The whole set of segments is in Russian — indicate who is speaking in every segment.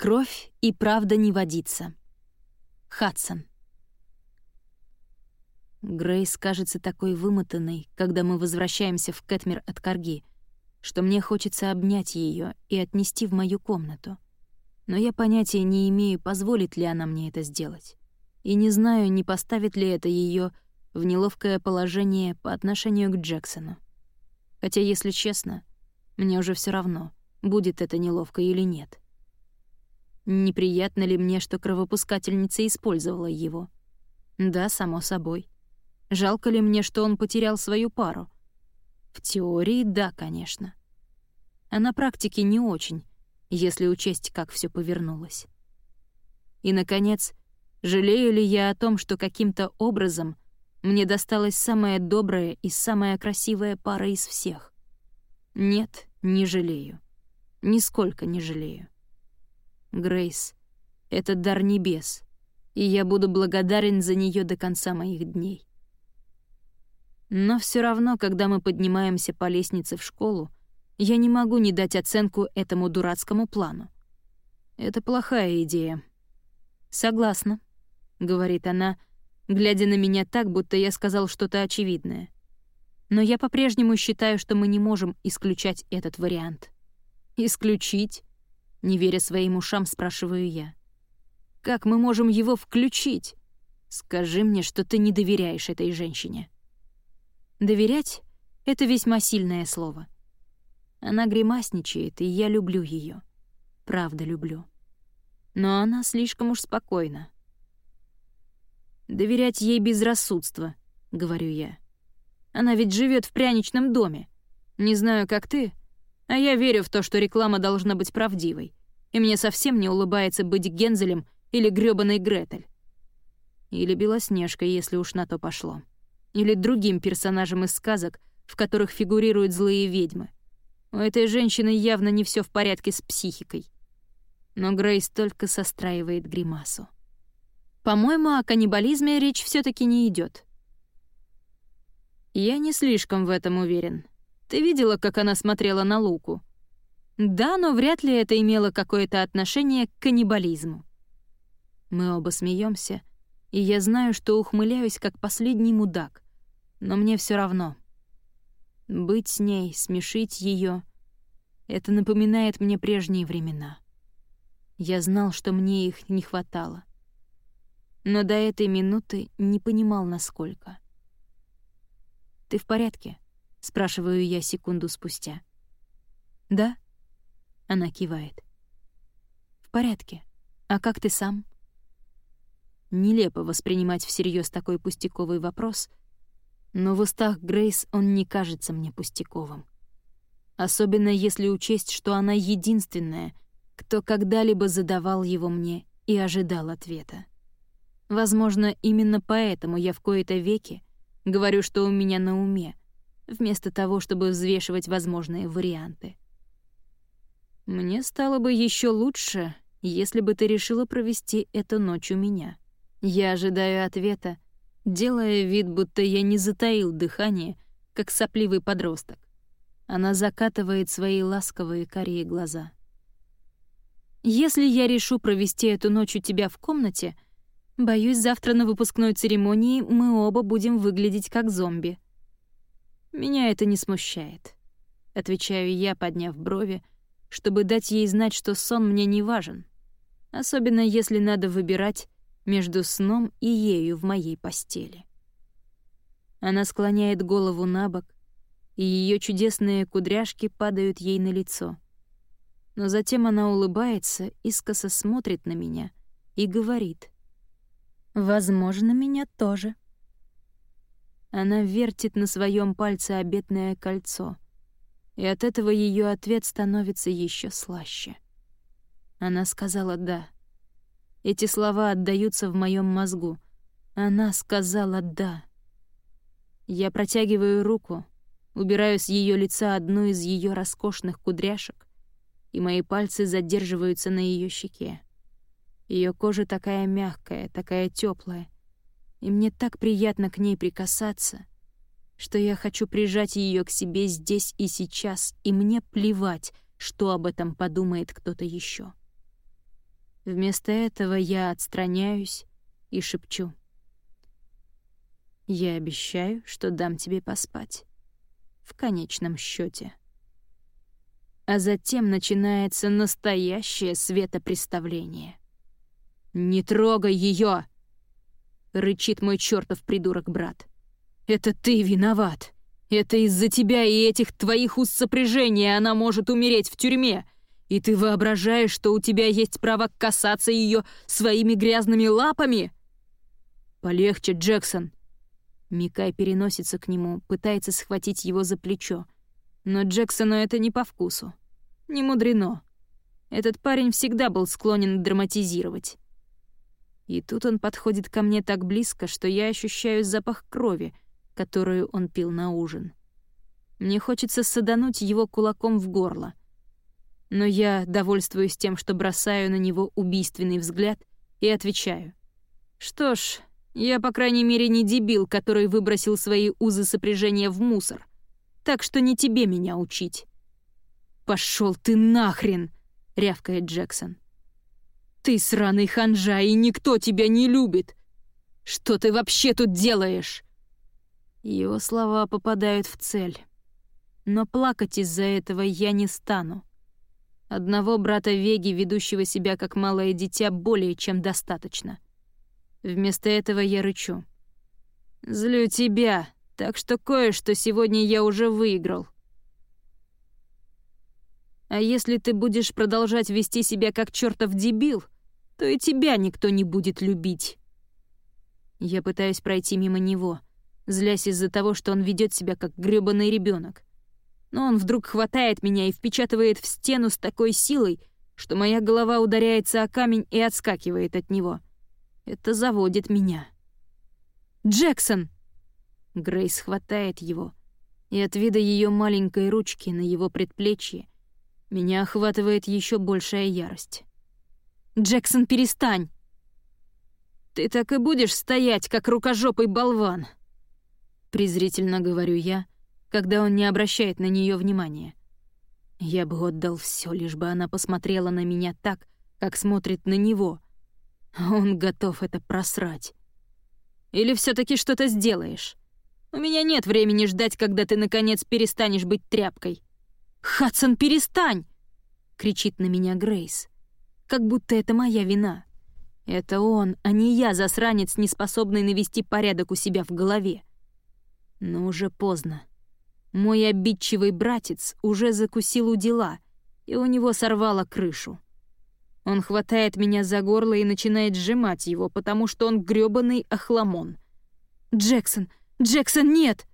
Speaker 1: Кровь и правда не водится. Хадсон. Грейс кажется такой вымотанной, когда мы возвращаемся в Кэтмир от Карги, что мне хочется обнять ее и отнести в мою комнату. Но я понятия не имею, позволит ли она мне это сделать. И не знаю, не поставит ли это ее в неловкое положение по отношению к Джексону. Хотя, если честно, мне уже все равно, будет это неловко или нет. Неприятно ли мне, что кровопускательница использовала его? Да, само собой. Жалко ли мне, что он потерял свою пару? В теории — да, конечно. А на практике не очень, если учесть, как все повернулось. И, наконец, жалею ли я о том, что каким-то образом мне досталась самая добрая и самая красивая пара из всех? Нет, не жалею. Нисколько не жалею. Грейс — это дар небес, и я буду благодарен за нее до конца моих дней. Но все равно, когда мы поднимаемся по лестнице в школу, я не могу не дать оценку этому дурацкому плану. Это плохая идея. «Согласна», — говорит она, глядя на меня так, будто я сказал что-то очевидное. Но я по-прежнему считаю, что мы не можем исключать этот вариант. «Исключить?» — не веря своим ушам, спрашиваю я. «Как мы можем его включить? Скажи мне, что ты не доверяешь этой женщине». Доверять — это весьма сильное слово. Она гримасничает, и я люблю ее. Правда люблю. Но она слишком уж спокойна. «Доверять ей безрассудство», — говорю я. «Она ведь живет в пряничном доме. Не знаю, как ты, а я верю в то, что реклама должна быть правдивой, и мне совсем не улыбается быть Гензелем или грёбаной Гретель. Или Белоснежкой, если уж на то пошло» или другим персонажам из сказок, в которых фигурируют злые ведьмы. У этой женщины явно не все в порядке с психикой. Но Грейс только состраивает гримасу. По-моему, о каннибализме речь все таки не идет. Я не слишком в этом уверен. Ты видела, как она смотрела на Луку? Да, но вряд ли это имело какое-то отношение к каннибализму. Мы оба смеемся, и я знаю, что ухмыляюсь как последний мудак, но мне все равно. Быть с ней, смешить ее — это напоминает мне прежние времена. Я знал, что мне их не хватало. Но до этой минуты не понимал, насколько. «Ты в порядке?» — спрашиваю я секунду спустя. «Да?» — она кивает. «В порядке. А как ты сам?» Нелепо воспринимать всерьез такой пустяковый вопрос, но в устах Грейс он не кажется мне пустяковым. Особенно если учесть, что она единственная, кто когда-либо задавал его мне и ожидал ответа. Возможно, именно поэтому я в кои-то веки говорю, что у меня на уме, вместо того, чтобы взвешивать возможные варианты. Мне стало бы еще лучше, если бы ты решила провести эту ночь у меня. Я ожидаю ответа, делая вид, будто я не затаил дыхание, как сопливый подросток. Она закатывает свои ласковые карие глаза. «Если я решу провести эту ночь у тебя в комнате, боюсь, завтра на выпускной церемонии мы оба будем выглядеть как зомби». «Меня это не смущает», — отвечаю я, подняв брови, чтобы дать ей знать, что сон мне не важен, особенно если надо выбирать, между сном и ею в моей постели. Она склоняет голову на бок, и ее чудесные кудряшки падают ей на лицо. Но затем она улыбается, искоса смотрит на меня и говорит. «Возможно, меня тоже». Она вертит на своем пальце обетное кольцо, и от этого ее ответ становится еще слаще. Она сказала «да». Эти слова отдаются в моем мозгу. Она сказала «да». Я протягиваю руку, убираю с ее лица одну из ее роскошных кудряшек, и мои пальцы задерживаются на ее щеке. Ее кожа такая мягкая, такая теплая, и мне так приятно к ней прикасаться, что я хочу прижать ее к себе здесь и сейчас, и мне плевать, что об этом подумает кто-то еще. Вместо этого я отстраняюсь и шепчу. Я обещаю, что дам тебе поспать. В конечном счете. А затем начинается настоящее светопреставление. «Не трогай ее! Рычит мой чертов придурок-брат. «Это ты виноват! Это из-за тебя и этих твоих уст сопряжения она может умереть в тюрьме!» И ты воображаешь, что у тебя есть право касаться ее своими грязными лапами? Полегче, Джексон. Микай переносится к нему, пытается схватить его за плечо. Но Джексону это не по вкусу. Не мудрено. Этот парень всегда был склонен драматизировать. И тут он подходит ко мне так близко, что я ощущаю запах крови, которую он пил на ужин. Мне хочется садануть его кулаком в горло но я довольствуюсь тем, что бросаю на него убийственный взгляд и отвечаю. «Что ж, я, по крайней мере, не дебил, который выбросил свои узы сопряжения в мусор, так что не тебе меня учить». «Пошел ты нахрен!» — рявкает Джексон. «Ты сраный ханжа, и никто тебя не любит! Что ты вообще тут делаешь?» Его слова попадают в цель. Но плакать из-за этого я не стану. Одного брата Веги, ведущего себя как малое дитя, более чем достаточно. Вместо этого я рычу. «Злю тебя, так что кое-что сегодня я уже выиграл». А если ты будешь продолжать вести себя как чертов дебил, то и тебя никто не будет любить. Я пытаюсь пройти мимо него, злясь из-за того, что он ведет себя как грёбаный ребенок но он вдруг хватает меня и впечатывает в стену с такой силой, что моя голова ударяется о камень и отскакивает от него. Это заводит меня. «Джексон!» Грейс хватает его, и от вида ее маленькой ручки на его предплечье меня охватывает еще большая ярость. «Джексон, перестань!» «Ты так и будешь стоять, как рукожопый болван!» Презрительно говорю я, когда он не обращает на нее внимания. Я бы отдал все, лишь бы она посмотрела на меня так, как смотрит на него. он готов это просрать. Или все таки что-то сделаешь? У меня нет времени ждать, когда ты, наконец, перестанешь быть тряпкой. «Хадсон, перестань!» — кричит на меня Грейс. Как будто это моя вина. Это он, а не я, засранец, не способный навести порядок у себя в голове. Но уже поздно. Мой обидчивый братец уже закусил у дела, и у него сорвало крышу. Он хватает меня за горло и начинает сжимать его, потому что он грёбаный охламон. «Джексон! Джексон, нет!»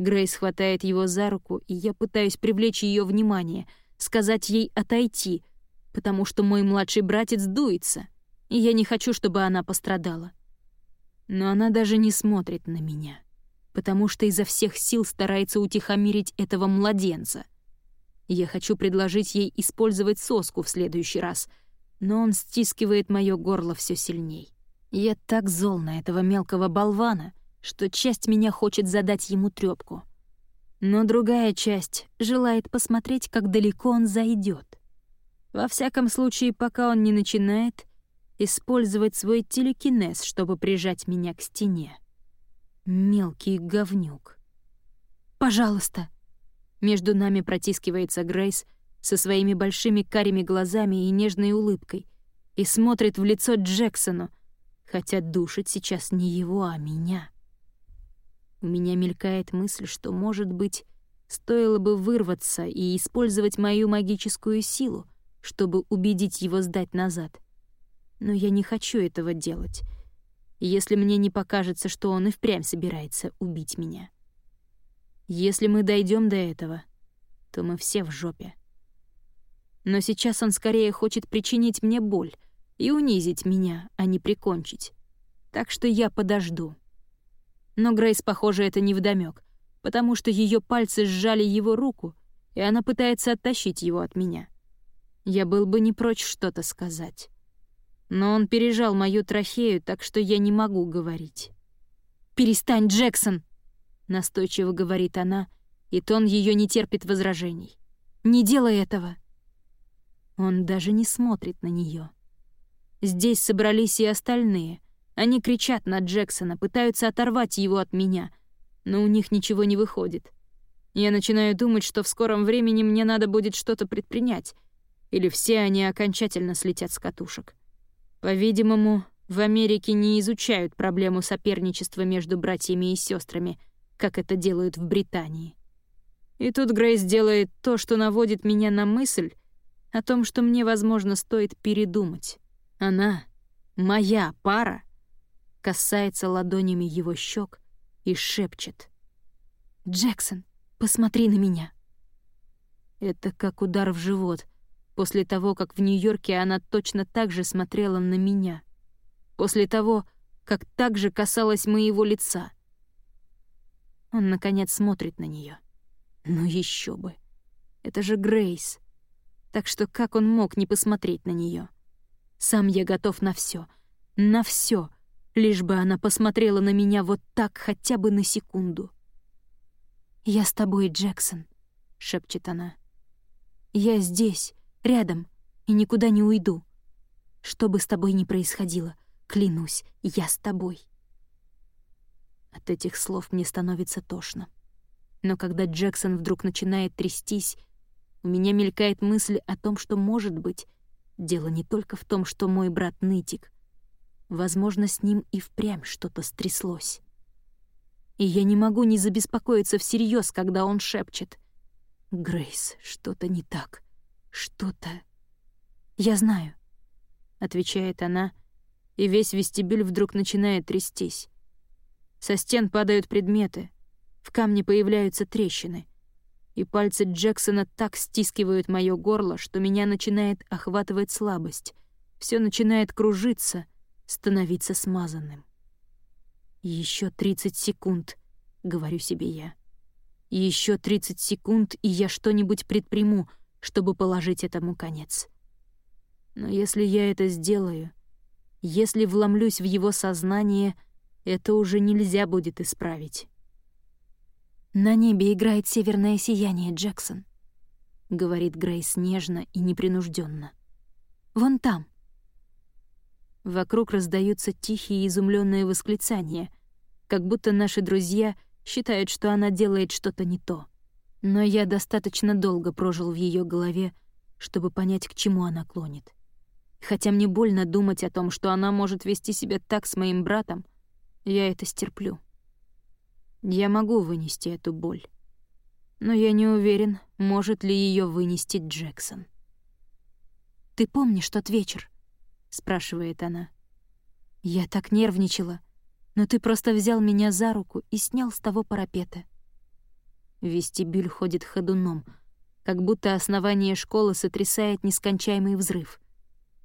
Speaker 1: Грейс хватает его за руку, и я пытаюсь привлечь ее внимание, сказать ей отойти, потому что мой младший братец дуется, и я не хочу, чтобы она пострадала. Но она даже не смотрит на меня потому что изо всех сил старается утихомирить этого младенца. Я хочу предложить ей использовать соску в следующий раз, но он стискивает мое горло все сильней. Я так зол на этого мелкого болвана, что часть меня хочет задать ему трёпку. Но другая часть желает посмотреть, как далеко он зайдет. Во всяком случае, пока он не начинает использовать свой телекинез, чтобы прижать меня к стене. Мелкий говнюк. «Пожалуйста!» Между нами протискивается Грейс со своими большими карими глазами и нежной улыбкой и смотрит в лицо Джексону, хотя душит сейчас не его, а меня. У меня мелькает мысль, что, может быть, стоило бы вырваться и использовать мою магическую силу, чтобы убедить его сдать назад. Но я не хочу этого делать — если мне не покажется, что он и впрямь собирается убить меня. Если мы дойдем до этого, то мы все в жопе. Но сейчас он скорее хочет причинить мне боль и унизить меня, а не прикончить. Так что я подожду. Но Грейс, похоже, это не вдомёк, потому что ее пальцы сжали его руку, и она пытается оттащить его от меня. Я был бы не прочь что-то сказать но он пережал мою трахею, так что я не могу говорить. «Перестань, Джексон!» — настойчиво говорит она, и тон ее не терпит возражений. «Не делай этого!» Он даже не смотрит на нее. Здесь собрались и остальные. Они кричат на Джексона, пытаются оторвать его от меня, но у них ничего не выходит. Я начинаю думать, что в скором времени мне надо будет что-то предпринять, или все они окончательно слетят с катушек. По-видимому, в Америке не изучают проблему соперничества между братьями и сестрами, как это делают в Британии. И тут Грейс делает то, что наводит меня на мысль о том, что мне, возможно, стоит передумать. Она, моя пара, касается ладонями его щек и шепчет. «Джексон, посмотри на меня!» Это как удар в живот — После того, как в Нью-Йорке она точно так же смотрела на меня. После того, как так же касалась моего лица. Он, наконец, смотрит на нее. Ну еще бы. Это же Грейс. Так что как он мог не посмотреть на нее? Сам я готов на все, На все, лишь бы она посмотрела на меня вот так хотя бы на секунду. «Я с тобой, Джексон», — шепчет она. «Я здесь, Рядом. И никуда не уйду. Что бы с тобой ни происходило, клянусь, я с тобой. От этих слов мне становится тошно. Но когда Джексон вдруг начинает трястись, у меня мелькает мысль о том, что, может быть, дело не только в том, что мой брат нытик. Возможно, с ним и впрямь что-то стряслось. И я не могу не забеспокоиться всерьез, когда он шепчет. «Грейс, что-то не так. «Что-то...» «Я знаю», — отвечает она, и весь вестибюль вдруг начинает трястись. Со стен падают предметы, в камне появляются трещины, и пальцы Джексона так стискивают моё горло, что меня начинает охватывать слабость, все начинает кружиться, становиться смазанным. Еще 30 секунд», — говорю себе я. Еще 30 секунд, и я что-нибудь предприму — чтобы положить этому конец. Но если я это сделаю, если вломлюсь в его сознание, это уже нельзя будет исправить. «На небе играет северное сияние, Джексон», — говорит Грейс нежно и непринужденно. «Вон там». Вокруг раздаются тихие изумленные восклицания, как будто наши друзья считают, что она делает что-то не то. Но я достаточно долго прожил в ее голове, чтобы понять, к чему она клонит. Хотя мне больно думать о том, что она может вести себя так с моим братом, я это стерплю. Я могу вынести эту боль. Но я не уверен, может ли ее вынести Джексон. «Ты помнишь тот вечер?» — спрашивает она. «Я так нервничала, но ты просто взял меня за руку и снял с того парапета. Вестибюль ходит ходуном, как будто основание школы сотрясает нескончаемый взрыв.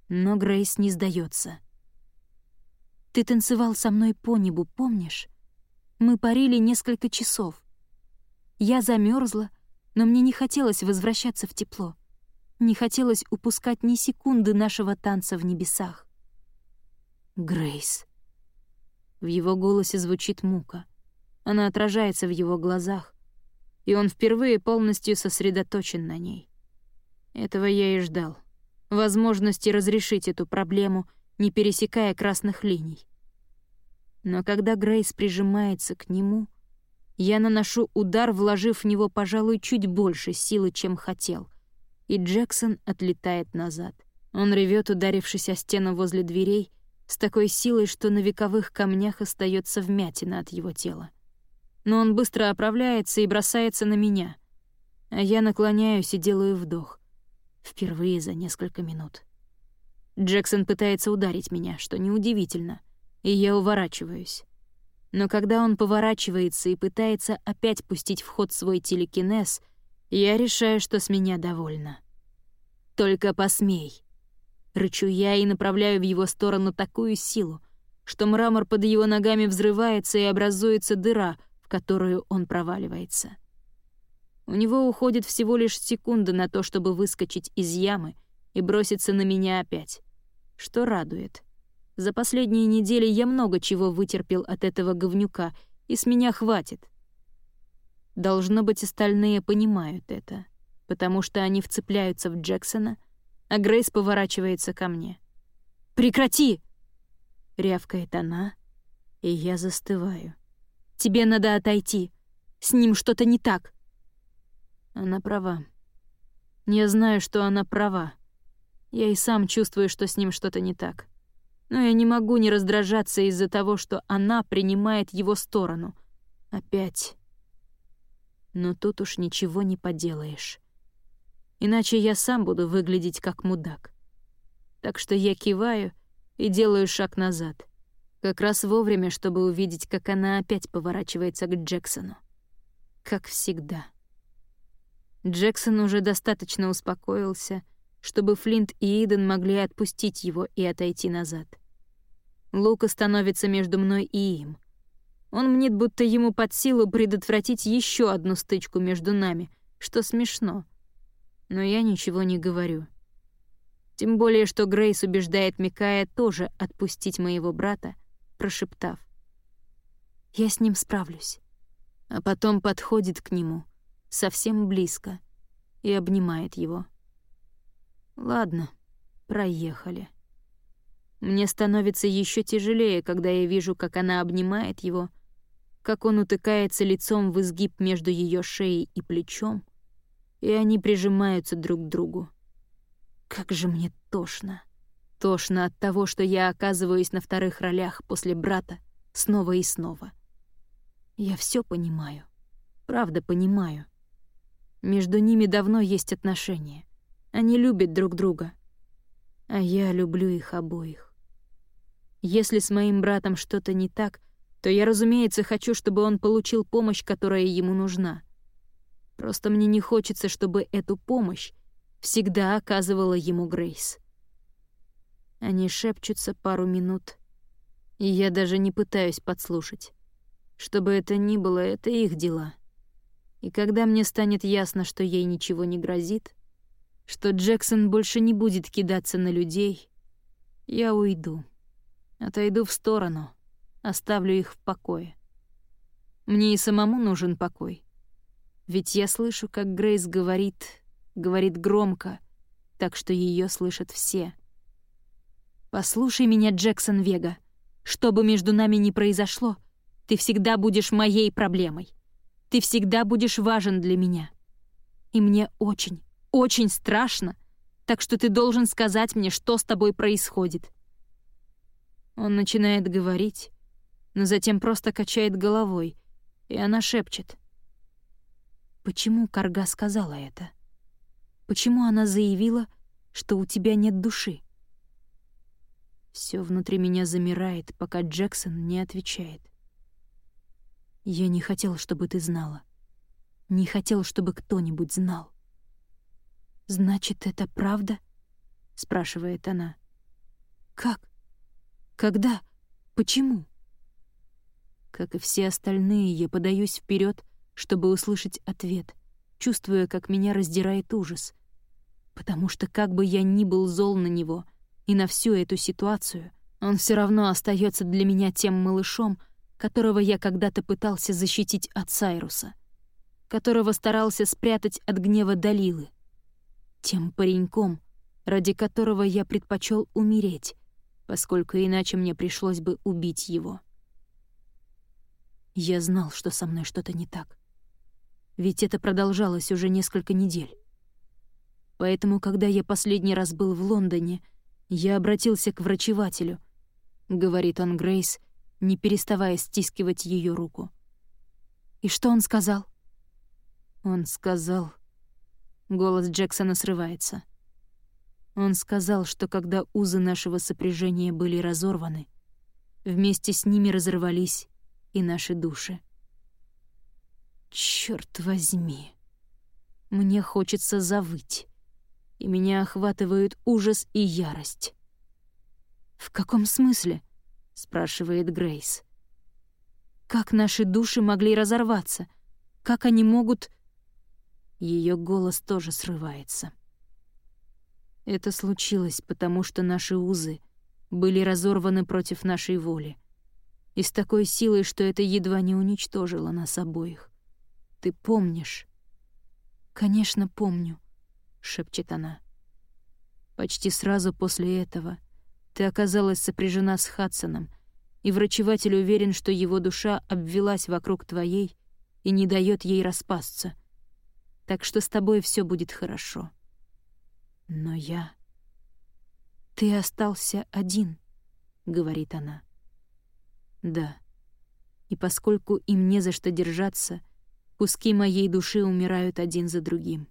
Speaker 1: Но Грейс не сдается. «Ты танцевал со мной по небу, помнишь? Мы парили несколько часов. Я замерзла, но мне не хотелось возвращаться в тепло. Не хотелось упускать ни секунды нашего танца в небесах. Грейс. В его голосе звучит мука. Она отражается в его глазах, и он впервые полностью сосредоточен на ней. Этого я и ждал. Возможности разрешить эту проблему, не пересекая красных линий. Но когда Грейс прижимается к нему, я наношу удар, вложив в него, пожалуй, чуть больше силы, чем хотел, и Джексон отлетает назад. Он ревет, ударившись о стену возле дверей, с такой силой, что на вековых камнях остается вмятина от его тела но он быстро оправляется и бросается на меня. А я наклоняюсь и делаю вдох. Впервые за несколько минут. Джексон пытается ударить меня, что неудивительно, и я уворачиваюсь. Но когда он поворачивается и пытается опять пустить в ход свой телекинез, я решаю, что с меня довольно. «Только посмей!» Рычу я и направляю в его сторону такую силу, что мрамор под его ногами взрывается и образуется дыра, в которую он проваливается. У него уходит всего лишь секунда на то, чтобы выскочить из ямы и броситься на меня опять. Что радует. За последние недели я много чего вытерпел от этого говнюка, и с меня хватит. Должно быть, остальные понимают это, потому что они вцепляются в Джексона, а Грейс поворачивается ко мне. Прекрати!» Рявкает она, и я застываю. «Тебе надо отойти. С ним что-то не так». Она права. Я знаю, что она права. Я и сам чувствую, что с ним что-то не так. Но я не могу не раздражаться из-за того, что она принимает его сторону. Опять. Но тут уж ничего не поделаешь. Иначе я сам буду выглядеть как мудак. Так что я киваю и делаю шаг назад. Как раз вовремя, чтобы увидеть, как она опять поворачивается к Джексону. Как всегда. Джексон уже достаточно успокоился, чтобы Флинт и Иден могли отпустить его и отойти назад. Лука становится между мной и им. Он мнит, будто ему под силу предотвратить еще одну стычку между нами, что смешно. Но я ничего не говорю. Тем более, что Грейс убеждает Микая тоже отпустить моего брата, прошептав. «Я с ним справлюсь». А потом подходит к нему, совсем близко, и обнимает его. «Ладно, проехали». Мне становится еще тяжелее, когда я вижу, как она обнимает его, как он утыкается лицом в изгиб между ее шеей и плечом, и они прижимаются друг к другу. Как же мне тошно. Тошно от того, что я оказываюсь на вторых ролях после брата снова и снова. Я все понимаю. Правда понимаю. Между ними давно есть отношения. Они любят друг друга. А я люблю их обоих. Если с моим братом что-то не так, то я, разумеется, хочу, чтобы он получил помощь, которая ему нужна. Просто мне не хочется, чтобы эту помощь всегда оказывала ему Грейс. Они шепчутся пару минут, и я даже не пытаюсь подслушать. Что бы это ни было, это их дела. И когда мне станет ясно, что ей ничего не грозит, что Джексон больше не будет кидаться на людей, я уйду. Отойду в сторону, оставлю их в покое. Мне и самому нужен покой. Ведь я слышу, как Грейс говорит говорит громко, так что ее слышат все. «Послушай меня, Джексон Вега. Что бы между нами ни произошло, ты всегда будешь моей проблемой. Ты всегда будешь важен для меня. И мне очень, очень страшно, так что ты должен сказать мне, что с тобой происходит». Он начинает говорить, но затем просто качает головой, и она шепчет. «Почему Карга сказала это?» Почему она заявила, что у тебя нет души? Все внутри меня замирает, пока Джексон не отвечает. Я не хотел, чтобы ты знала. Не хотел, чтобы кто-нибудь знал. «Значит, это правда?» — спрашивает она. «Как? Когда? Почему?» Как и все остальные, я подаюсь вперед, чтобы услышать ответ — чувствуя, как меня раздирает ужас. Потому что как бы я ни был зол на него и на всю эту ситуацию, он все равно остается для меня тем малышом, которого я когда-то пытался защитить от Сайруса, которого старался спрятать от гнева Далилы, тем пареньком, ради которого я предпочел умереть, поскольку иначе мне пришлось бы убить его. Я знал, что со мной что-то не так ведь это продолжалось уже несколько недель. Поэтому, когда я последний раз был в Лондоне, я обратился к врачевателю, говорит он Грейс, не переставая стискивать ее руку. И что он сказал? Он сказал... Голос Джексона срывается. Он сказал, что когда узы нашего сопряжения были разорваны, вместе с ними разорвались и наши души. Черт возьми. Мне хочется завыть. И меня охватывают ужас и ярость. «В каком смысле?» — спрашивает Грейс. «Как наши души могли разорваться? Как они могут...» Ее голос тоже срывается. Это случилось, потому что наши узы были разорваны против нашей воли. И с такой силой, что это едва не уничтожило нас обоих. Ты помнишь?» «Конечно, помню», — шепчет она. Почти сразу после этого Ты оказалась сопряжена с Хадсоном, и врачеватель уверен, что его душа обвелась вокруг твоей и не дает ей распасться. Так что с тобой все будет хорошо. Но я... Ты остался один, — говорит она. Да. И поскольку им не за что держаться, куски моей души умирают один за другим.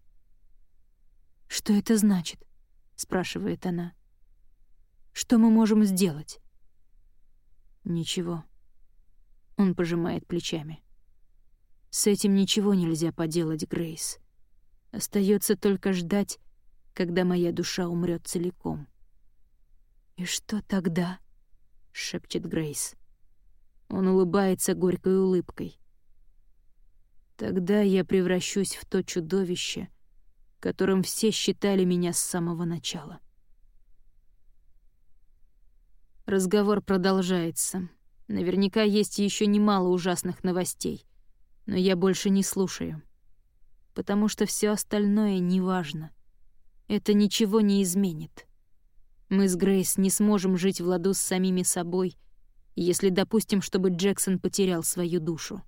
Speaker 1: «Что это значит?» — спрашивает она. «Что мы можем сделать?» «Ничего». Он пожимает плечами. «С этим ничего нельзя поделать, Грейс. Остается только ждать, когда моя душа умрет целиком». «И что тогда?» — шепчет Грейс. Он улыбается горькой улыбкой. «Тогда я превращусь в то чудовище, которым все считали меня с самого начала». Разговор продолжается. Наверняка есть еще немало ужасных новостей, но я больше не слушаю. Потому что все остальное неважно. Это ничего не изменит. Мы с Грейс не сможем жить в ладу с самими собой, если допустим, чтобы Джексон потерял свою душу.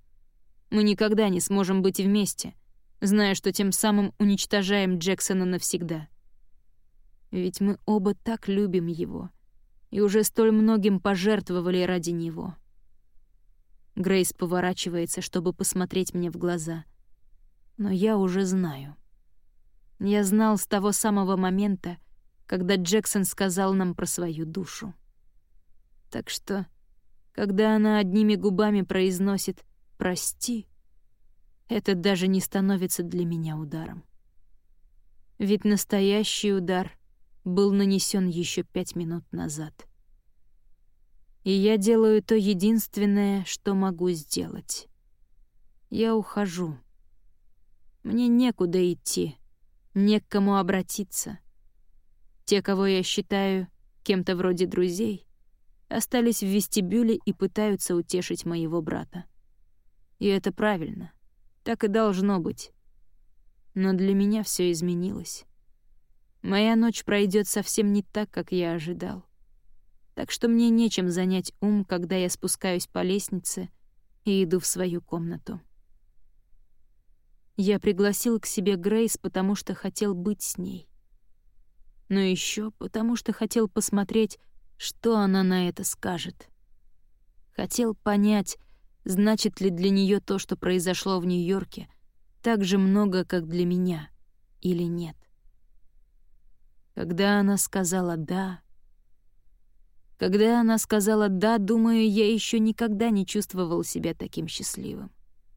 Speaker 1: Мы никогда не сможем быть вместе, зная, что тем самым уничтожаем Джексона навсегда. Ведь мы оба так любим его и уже столь многим пожертвовали ради него. Грейс поворачивается, чтобы посмотреть мне в глаза. Но я уже знаю. Я знал с того самого момента, когда Джексон сказал нам про свою душу. Так что когда она одними губами произносит «прости», это даже не становится для меня ударом. Ведь настоящий удар был нанесен еще пять минут назад. И я делаю то единственное, что могу сделать. Я ухожу. Мне некуда идти, не к кому обратиться. Те, кого я считаю кем-то вроде друзей, остались в вестибюле и пытаются утешить моего брата. И это правильно. Так и должно быть. Но для меня все изменилось. Моя ночь пройдет совсем не так, как я ожидал. Так что мне нечем занять ум, когда я спускаюсь по лестнице и иду в свою комнату. Я пригласил к себе Грейс, потому что хотел быть с ней. Но еще потому что хотел посмотреть, что она на это скажет? Хотел понять, значит ли для нее то, что произошло в Нью-Йорке, так же много, как для меня, или нет. Когда она сказала «да», когда она сказала «да», думаю, я еще никогда не чувствовал себя таким счастливым.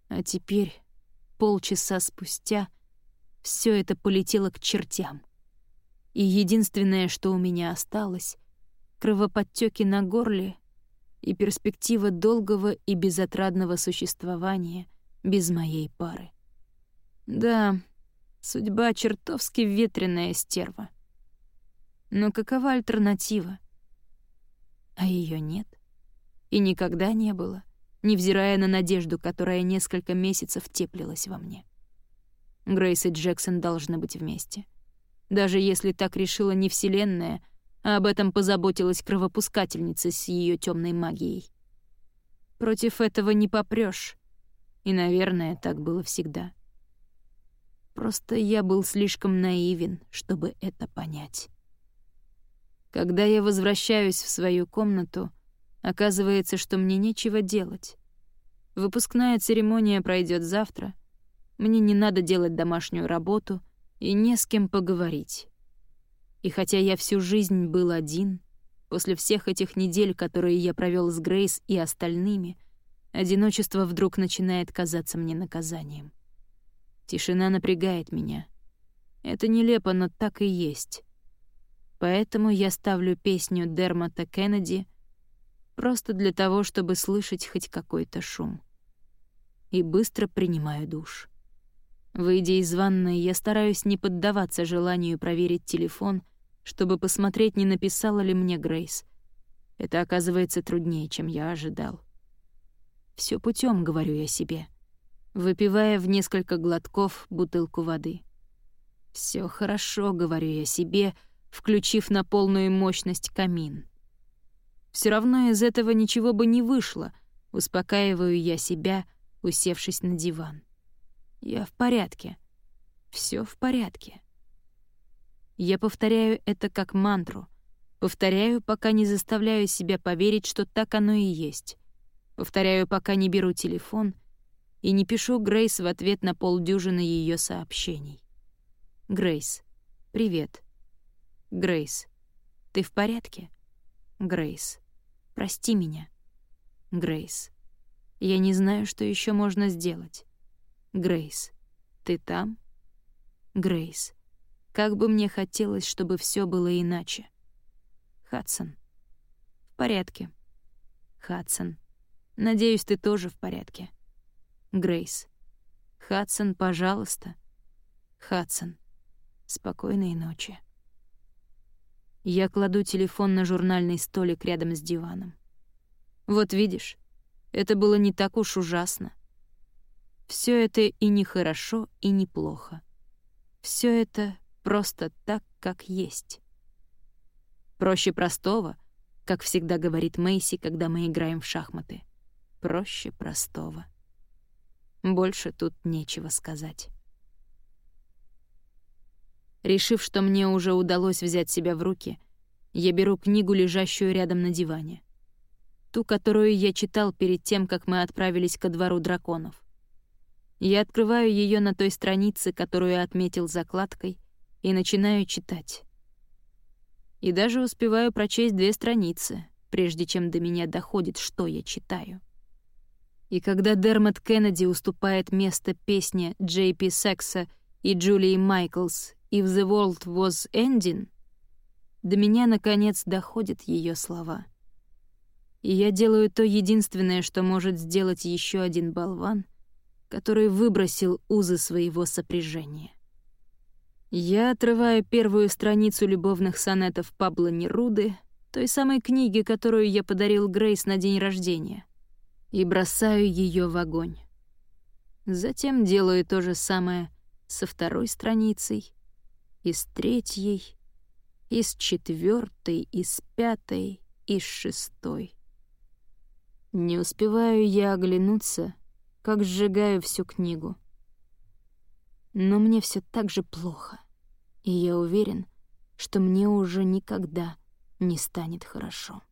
Speaker 1: А теперь, полчаса спустя, все это полетело к чертям. И единственное, что у меня осталось — кровоподтёки на горле и перспектива долгого и безотрадного существования без моей пары. Да, судьба чертовски ветреная стерва. Но какова альтернатива? А её нет. И никогда не было, невзирая на надежду, которая несколько месяцев теплилась во мне. Грейс и Джексон должны быть вместе. Даже если так решила не Вселенная, об этом позаботилась кровопускательница с ее темной магией. Против этого не попрешь, и, наверное, так было всегда. Просто я был слишком наивен, чтобы это понять. Когда я возвращаюсь в свою комнату, оказывается, что мне нечего делать. Выпускная церемония пройдет завтра, мне не надо делать домашнюю работу и не с кем поговорить. И хотя я всю жизнь был один, после всех этих недель, которые я провел с Грейс и остальными, одиночество вдруг начинает казаться мне наказанием. Тишина напрягает меня. Это нелепо, но так и есть. Поэтому я ставлю песню Дермота Кеннеди просто для того, чтобы слышать хоть какой-то шум. И быстро принимаю душ. Выйдя из ванной, я стараюсь не поддаваться желанию проверить телефон чтобы посмотреть, не написала ли мне Грейс. Это оказывается труднее, чем я ожидал. Все путем, говорю я себе, выпивая в несколько глотков бутылку воды. Все хорошо, говорю я себе, включив на полную мощность камин. Все равно из этого ничего бы не вышло, успокаиваю я себя, усевшись на диван. Я в порядке. Все в порядке. Я повторяю это как мантру. Повторяю, пока не заставляю себя поверить, что так оно и есть. Повторяю, пока не беру телефон и не пишу Грейс в ответ на полдюжины ее сообщений. Грейс, привет. Грейс, ты в порядке? Грейс, прости меня. Грейс, я не знаю, что еще можно сделать. Грейс, ты там? Грейс, как бы мне хотелось, чтобы все было иначе. Хадсон. В порядке. Хадсон. Надеюсь, ты тоже в порядке. Грейс. Хадсон, пожалуйста. Хадсон. Спокойной ночи. Я кладу телефон на журнальный столик рядом с диваном. Вот видишь, это было не так уж ужасно. Все это и не хорошо, и не плохо. Все это просто так, как есть. Проще простого, как всегда говорит Мэйси, когда мы играем в шахматы. Проще простого. Больше тут нечего сказать. Решив, что мне уже удалось взять себя в руки, я беру книгу, лежащую рядом на диване. Ту, которую я читал перед тем, как мы отправились ко двору драконов. Я открываю ее на той странице, которую отметил закладкой, и начинаю читать. И даже успеваю прочесть две страницы, прежде чем до меня доходит, что я читаю. И когда Дермат Кеннеди уступает место песне Джей Пи Секса и Джулии Майклс «If the world was ending», до меня, наконец, доходят ее слова. И я делаю то единственное, что может сделать еще один болван, который выбросил узы своего сопряжения. Я отрываю первую страницу любовных сонетов Пабло Неруды, той самой книги, которую я подарил Грейс на день рождения, и бросаю ее в огонь. Затем делаю то же самое со второй страницей, и с третьей, и с четвертой, и с пятой, и с шестой. Не успеваю я оглянуться, как сжигаю всю книгу. Но мне все так же плохо, и я уверен, что мне уже никогда не станет хорошо.